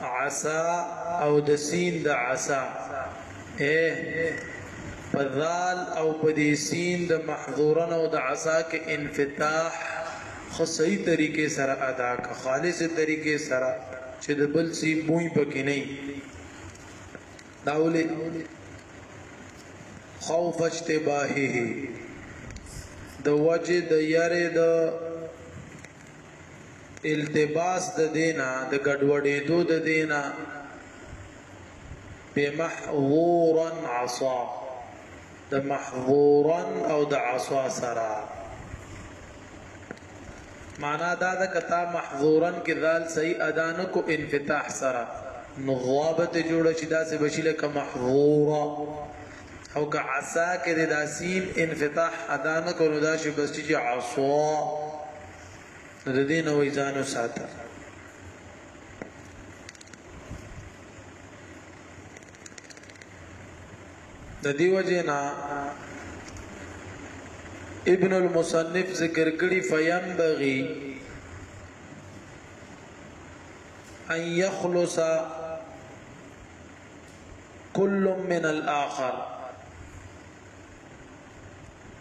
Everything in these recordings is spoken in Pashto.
عصا او د سين د عصا اې په ذال او په دې سين د محذورن او د عصا کې انفتاح خو صحیح طریقې سره ادا کا خالص طریقې سره چې د بل سی بوی پکې نه داولې خوف اشتباهه د وجه د یاره د التباس د دې نه د ګډوډېدو د دې نه بمحظورا عصا د محظورا او د عصا سره معنا دا د کتا محظورا کې ذال صحیح ادا نه کو انفتاح سره نو ضوابط جوړ شي دا سه بشي لکه محظورا او که عصا کې د داسین انفتاح ادا نه کو نو دا شي بس چې عصا نو د دې نه وای ځان وساته د دې وجه نه ابن المصنف ذکر کړي فیم بغي ان يخلص كل من الاخر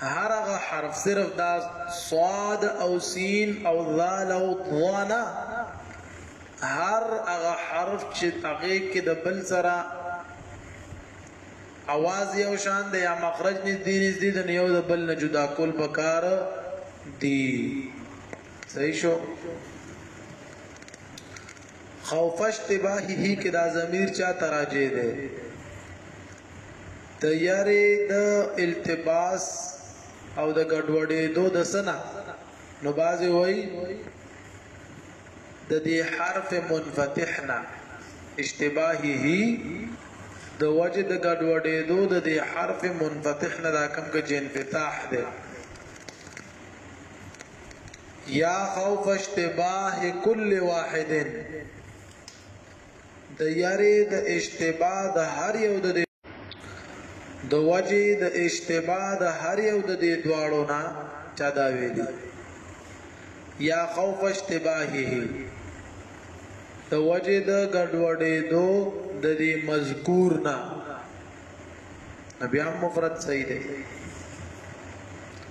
هر هغه حرف صرف دا صاد او سین او ذال او ضانا هر هغه حرف چې هغه کې د بل سره اواز یو شان دی یا مخرج نږدې نږدې د یو د بل نه جدا کول پکار دی صحیح شو خوفش تباهی کې دا ضمیر چا تراجه دی تیارې د التباس او د ګډوډېدو د څه نه نو بعضې وایي د دې حرف منفتح نه اشتباهه د وجه د ګډوډېدو د دې حرف منفتح نه دا کوم کې چې انفتاح دی یا خوف اشتباه کل واحد د یاري د اشتباه د هر یو د د وجې د اشتباه د هر یو د دې دواړو نه چا دا ویلي یا خوف اشتباهه د وجې د ګډوډېدو د دې مذکور نه بیا مفرد صحیح دی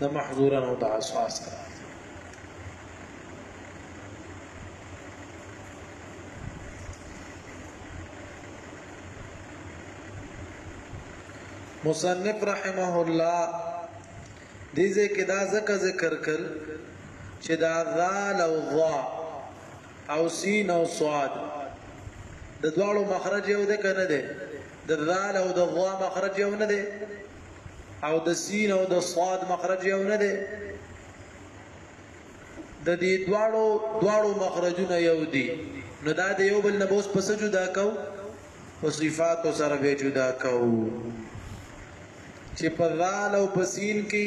د محظورا او د اساس قرار مصنف رحمه الله دې ځکه دا ذکر ذکر کړ چې دا ذال او ضا او سين او صاد د دواړو مخرج یو ده کنه ده د ذال او د ضا مخرج یو نه ده او د سین او د صاد مخرج یو نه ده د دې دواړو دواړو مخرجونه یو دي نو دا د یو بل نه بوس پس جدا کو په صفات سره به جدا کو چې په ذال او پسین کې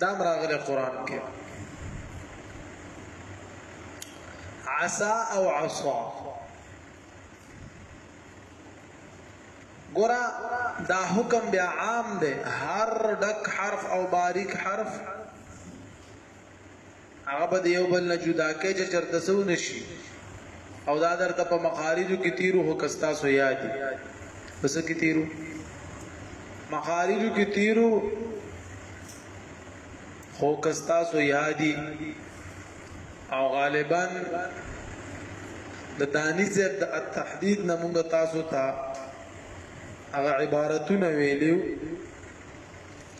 دام راغله قران کې عسا او عصا ګورا دا حکم بیا عام دی هر ډک حرف او باریک حرف هغه به د یو بل نه جدا کړئ چې چرته څه ونه شي او دا درته په مخارجو کې تیرو هو که ستاسو یاد دي په څه کې تیرو مخارجو کې تیرو خو که ستاسو یاد دي او غالبا د دانی زیب د التحدید نه مونږ تاسو ته هغه عبارتونه ویلیو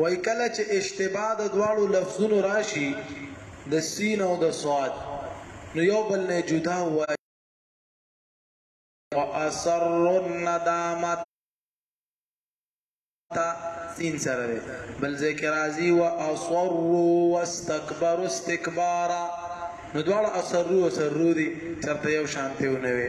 وایي کله چې اشتباه د دواړو لفظونو راشي د سین او د صاد نو یو بل نه جدا وایي اثر الندامت تا سین سره دی بل ذکر ازي وا اصر واستكبر استكبارا نو دواړه اثر رو اثر رو دي چرته یو شانته ونوي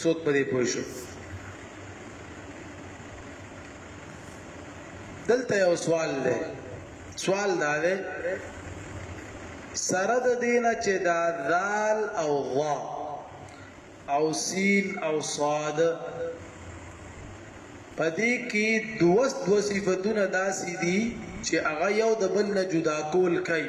څوک په دې پوه شو دلته یو سوال دی سوال دا دی سره د دینه چې دا ذال او ضا او سین او صاد پدې کې دوست دو صفاتونه داسې دي چې هغه یو د بل نه جدا کول کوي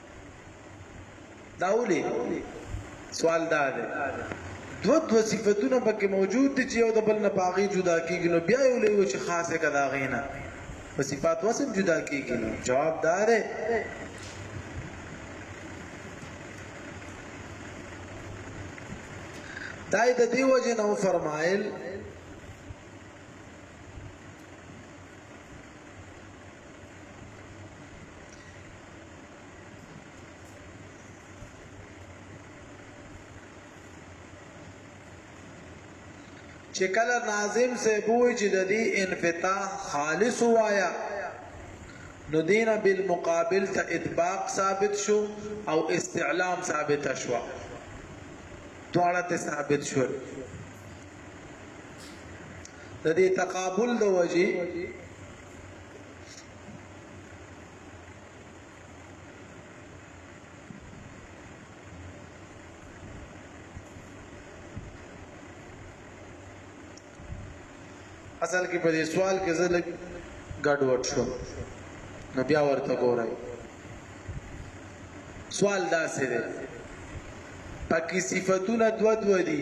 دا ولې سوال دا دی دو دو صفتونه پکې موجود دي چې یو د بل نه پاغي جدا کیږي نو بیا یو لیو چې خاصه کدا غینا په صفات وسم جدا کیږي نو جواب دا دی دای د دې وجه نو فرمایل چې کله ناظم سیبوی چې د دې انفتاح خالص وایا نو دینه بالمقابل ته اطباق ثابت شو او استعلام ثابت شو دواړه ته ثابت شو د دې تقابل د وجې اصل کې په دې سوال کې زه لګ ګډوډ شوم نو بیا ورته ګورای سوال دا څه دی پکې صفاتونه دوه دوه دي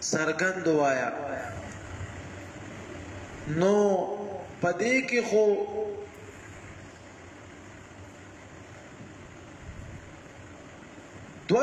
څرګند وایا نو پدې کې خو دو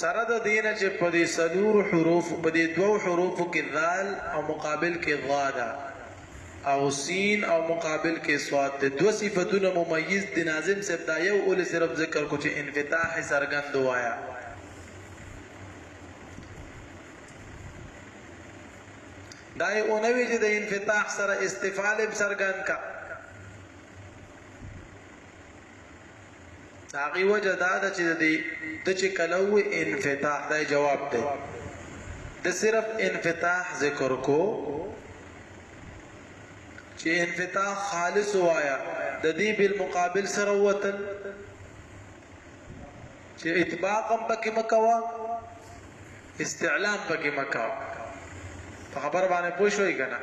سره د دینه چې په دې سلور حروف په دې دوو حروفو کې ذال او مقابل کې ضا ده او سین او مقابل کې صاد ده دوه صفاتونه ممیز د ناظم صاحب دا یو اول صرف ذکر کو چې انفتاح سرګند وایا دا یې اونوي چې د انفتاح سره استفاله سرګند کا د هغې وجه دا ده چې د ده چې کله ووې انفتاح دا جواب دی د صرف انفتاح ذکر کو چې انفتاح خالص وایا د دې بالمقابل سره وتل چې اطباق هم پکې مکوا استعلام پکې مکوا په خبر باندې پوه شوي کنه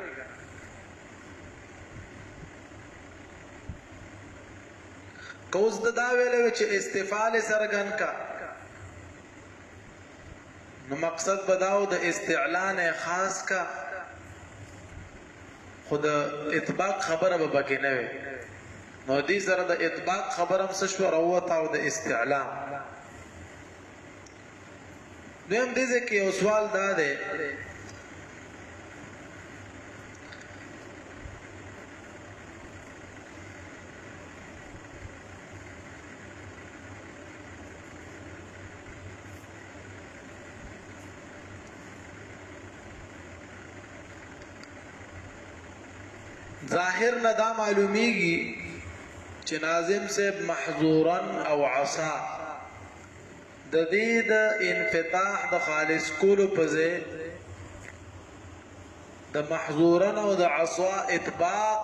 که اوس د دا ویلې وي چې استفعال سرګن کا نو مقصد بداو د استعلان خاص کا خود اطباق خبره به پکې نه وي نو دې سره د اطباق خبره هم څه شو راوته او د استعلام دویم دې ځکه یو سوال دا دی ظاهر نه دا معلومیږي چې ناظم صاحب محظورا او عصا د دې د انفتاح د خالص کولو په ځای د محظورن او د عصا اطباق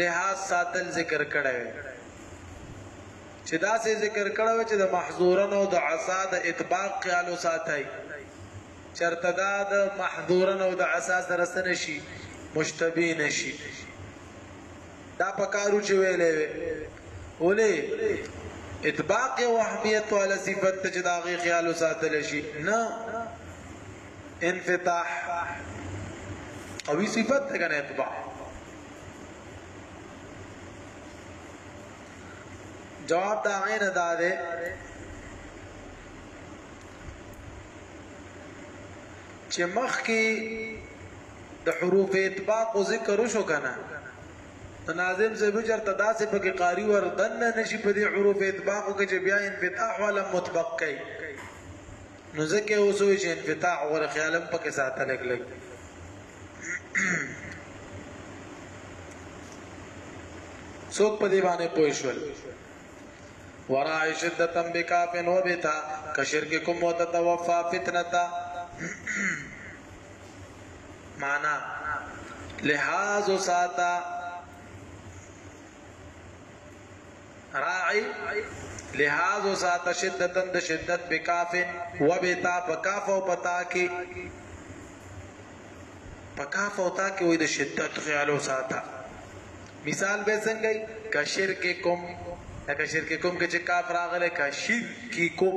لحاظ ساتل ذکر کړی وي چې دا سه ذکر کړی وي چې د محظورن او د عصا د اطباق خیال ساتي چرته دا د محظورن او د عصا سره سره شي مشتبه نشي دا پکار وو چي ويلي وي ولي اطباق يو اهميت والا صفت ته چي د هغه خيال وساتل شي نه انفتاح قوي صفت ته کنه اطباق جواب دا غینه دا ده چې مخکې د حروف اطباق خو ذکر وشو کنه ته ناظم صاحب چرته داسې پکې قاری ور دننه نشي په دې حروف اطباقو کې چې بیا انفتاح ولا مطبق کوي نو ځکه اوس وی چې انفتاح غوړ خیالم پکې ساتل لګ لګ څوک په دې باندې پوه شول ورا شدتم بکافن وبتا کشرککم وتتوفا فتنتا معنی، لحاظ وساته، راعي، لحاظ وساته، شدتن د شدت بکاف و بتا په کاف او په تا کې په کاف او تا کې وې د شدت خیال وساته مثال به څنګه کا شرک کوم لکه شرک کوم کې چې کاف راغله کا شرک کوم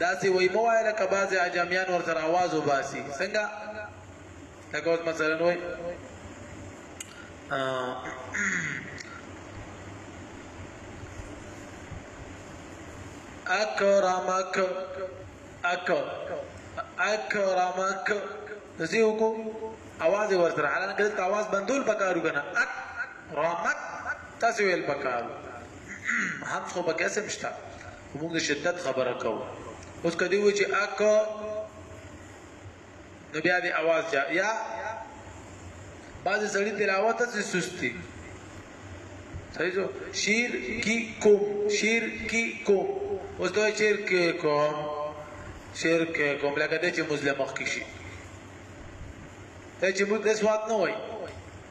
داسې وایي مه وایه لکه بعضې عجمیان ورسره اواز وباسي څنګه لکه اوس مثلا وایي اکرمک اک اکرمک دسی وکو اواز ورسره حالان کدل تا اواز بندول پکارو کنا اک رمک تاسو ویل پکارو هم خو بکې سمشتا خو موږ د شدت خبره کوو اوس کدی وی چې اک نو بیا د اواز جا یا بعض سړی تلاوت سي سستی صحیح جو شیر کی کوم شیر کی کوم اوس دوی شیر کی کوم شیر کی کوم لکه د چې مسلمان مخ کې شي ته چې موږ د سواد نه وای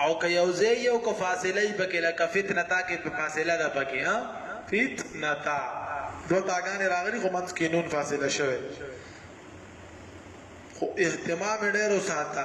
او که یو ځای یې او که فاصله یې پکې لکه فتنه تا کې فاصله ده پکې ها فتنه تا دوه تاګانې راغلي خو منځ کې نون فاصله شوی خو اهتمام یې ډېر وساته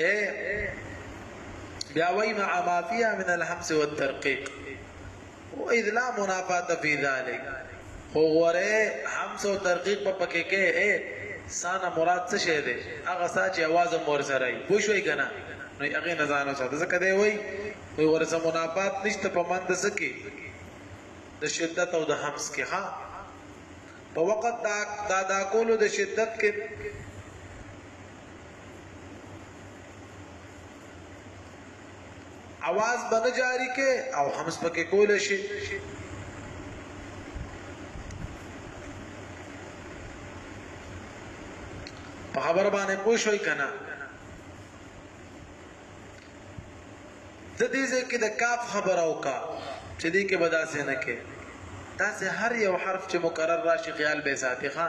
اے بیا وای مع ما فيها من الهمس والترقيق واذ لا منافات في ذلك خو غره همس او ترقيق په پکې کې اے سانا مراد څه شه دي هغه سا چې आवाज مور سره وي بو شوي کنه نو هغه نه ځانو سره ځکه دی وای وي ورسه منافات نشته په مند سکه د شدت او د همس کې ها په وخت دا دا کولو د شدت کې اواز به نه جاری کې او همس پکې کول شي په خبر باندې پوه شوي کنه د دې ځکه د کاف خبر او کا چې دې کې بداسه نه کې تاسو هر یو حرف چې مکرر راشي خیال به ساتي ښا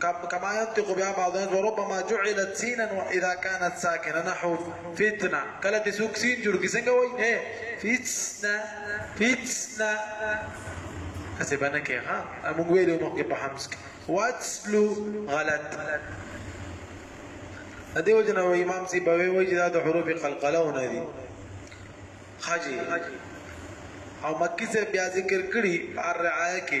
کما ينطق بها بعض الناس وربما جعلت سينا اذا كانت ساكنه نحو فتنه کله چې څوک سین جوړ کی څنګه وای هه فتنه فتنه هسه باندې کې ها موږ ویلو مخکې په حمز کې واتسلو غلط دیو جن او امام سی بوي وای چې دا د حروف قلقلهونه دي حاجی او مکی سے بیا ذکر کړي الرعایه کې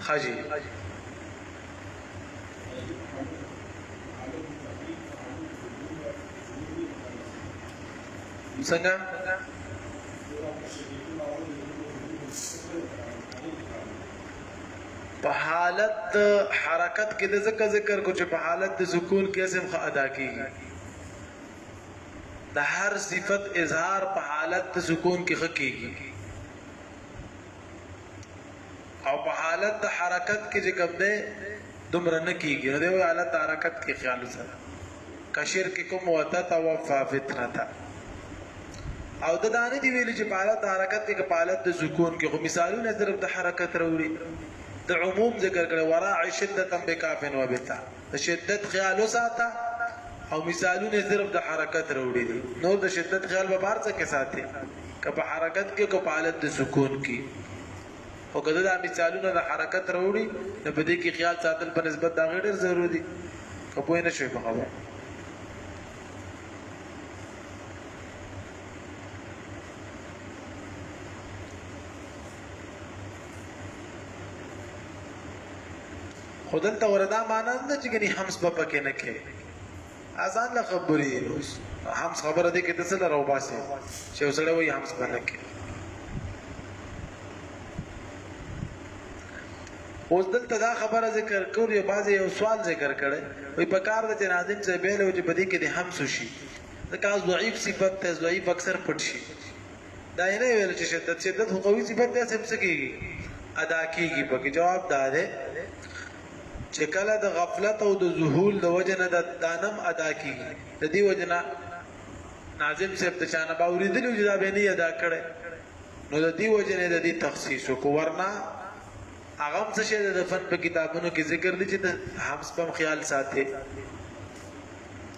خاجي څنګه په حالت حرکت کې د ذکر ذکر کو چې په حالت د سکون کې اسم خ ادا کیږي د هر صفت اظهار په حالت د سکون کې خ کیږي او په حالت د حرکت کې چې کوم دی دومره نه کېږي نو دی وایي حالت د حرکت کې خیال وساته که شرک کوم وتتوفا فتنته او د دانه دی ویلي چې په حالت د حرکت کې که په حالت د سکون کې خو مثالونه صرف د حرکت راوړي د عموم ذکر کړي وراعي شدتا بکافن وبتا د شدت خیال وساته او مثالونه یې صرف د حرکت راوړي دي، نور د شدت خیال به په هر څه کې ساتې، که په حرکت کې او که په حالت د سکون کې، خو که ده دا مثالونه د حرکت راوړي، نو په دې کې خیال ساتل په نسبت د هغې ډېر ضرور دي، که پوه نه شوئ په خبره. خو دلته وره دا معنا نه ده چې ګنې حمس به پکې نه کې ازان له خبرې دي نو حمس خبره دې کې ته څه لره وباسې چې یو سړی وایي حمس به نه کې اوس دلته دا خبره ذکر کړو یو بعضې یو سوال ذکر کړی وایي په کار ده چې ناظم صاحب ویلی و چې په دې کې د حمس شي ځکه ضعیف صفت دی ضعیف اکثر پټ شي دا یې نه ویل چې شدت شدت خو قوي صفت دی سم څه کیږي ادا کیږي پکې جواب دا دی چې کله د غفلت او د ذهول د وجنه د دانم ادا کیږي د دې وجنه ناظم صاحب د چانه باورې دي چې دا به نه ادا کړي نو د دې وجنه د دې تخصیص کو ورنا هغه څه چې د فن په کتابونو کې ذکر دي چې د همس په خیال ساتي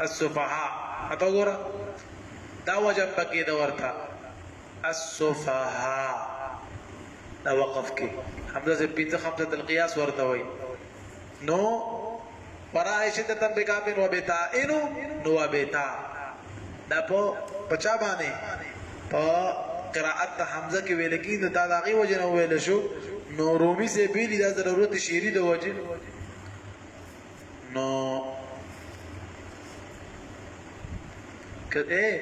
السفهاء اته ګوره دا وجب پکې د ورته السفهاء دا وقف کې حمزه سے پنځه خمسه القياس ورته وي نو ورا شدتن بکافن و بتا انو نو و بتا دا په پچا باندې په قراءت حمزه کې ویل کی نو دا دغه وجه نه ویل شو نو رومي سه بیلی دا ضرورت شعری د وجه نو کده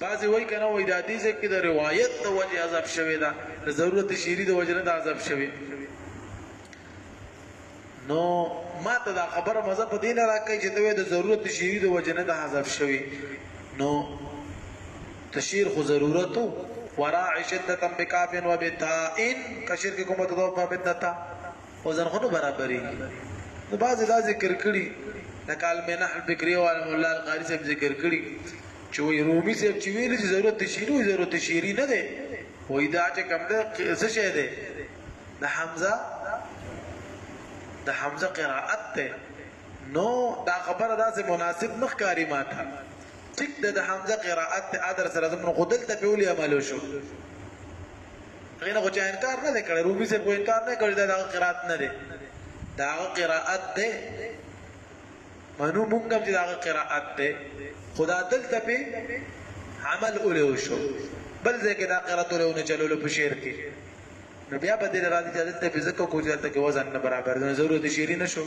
بعضی وای کنه وای د حدیث کې د روایت د وجه عذاب شوی دا د ضرورت شیری د وجه نه د عذاب شوی نو ما ته دا خبره مزه په دین راکې چې دوی د ضرورت شیری د وجه نه د عذاب شوی نو تشیر خو ضرورتو وراع شدتا بکاف و بتائن کشیر کی کومت دو پا بدتا خو زرغون نه برابرېږي نو بعضې دا ذکر کړي لکه المنح الفکري والا مولا القاري صاحب ذکر کړي چې وایي رومي صاحب چې ویلي چې ضرورت د شعري وایي ضرورت د شعري نه دی وایي دا چې کوم دی څه شی دی د حمزه د حمزه قرائت دی نو دا خبره داسې مناسب نه ښکاري ما ته ټیک د حمزه قرائت ته ادر سره زموږ خو دلته پیولي عملو شو هغې نه خو چا انکار نه دی کړی، رومي صاحب خو انکار نه کوي چې دا د هغه قرائت نه دی، د هغه قرائت دی، منو مونږ هم چې د هغه قرائت دی، خو دا دلته پې عمل ولې وشو، بل ځای کې دا قرائت ولې ونه چلولو په شعر کې، نو بیا به دې راځي چې دلته پې ځکه وکړو چې هلته کې وزن نه برابر دی، نو ضرورت شعري نه شو.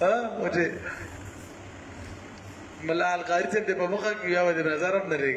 ها وجه ملا القاري صاحب دې په مخه کې بیا به دې نظر هم نه لري.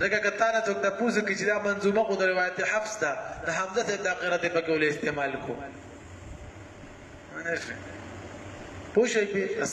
ځکه که تانه څوک تپوس وکړي چې دا منظومه خو د روایت حفص ده نو حمزه صاحب دا قرأت یې پکې ولې استعمال کو پوه شوئ بس